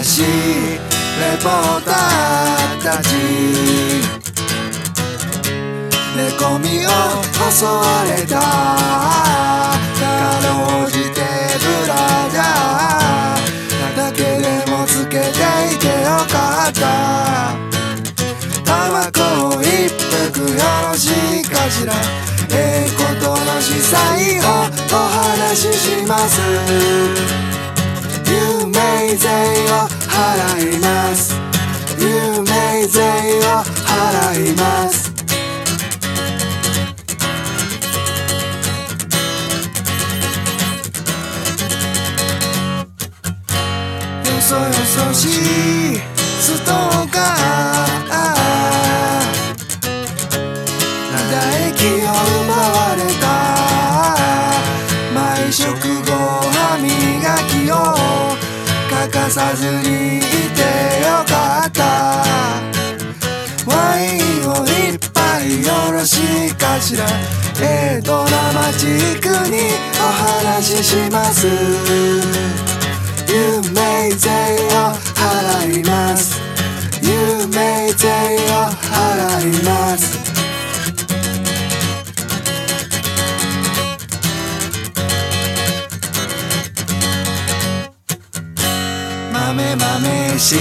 レポーターたち。寝込みを襲われたかろうじてブラジャー。だけでもつけていてよかった。タバコを一服よろしいかしら。ええことの司祭をお話しします。います。よそよそしいストーカー。唾液を奪われた。毎食後歯磨きを欠かさずに。いかしらええドラマチックにお話しします。有名税を払います。有名税を払います。豆豆し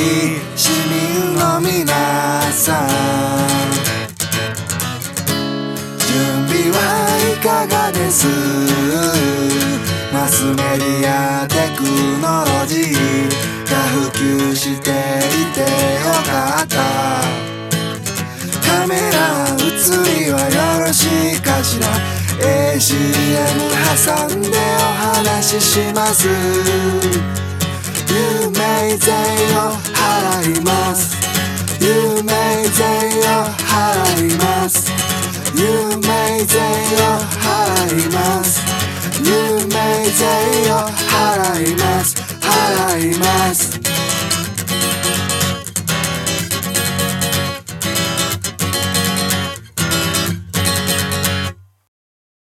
市民の皆さん。かがです？マスメディアテクノロジーが普及していてよかった。カメラ映りはよろしいかしら？ACM 挟んでお話しします。有名税を払います。有名税を払います。有名います。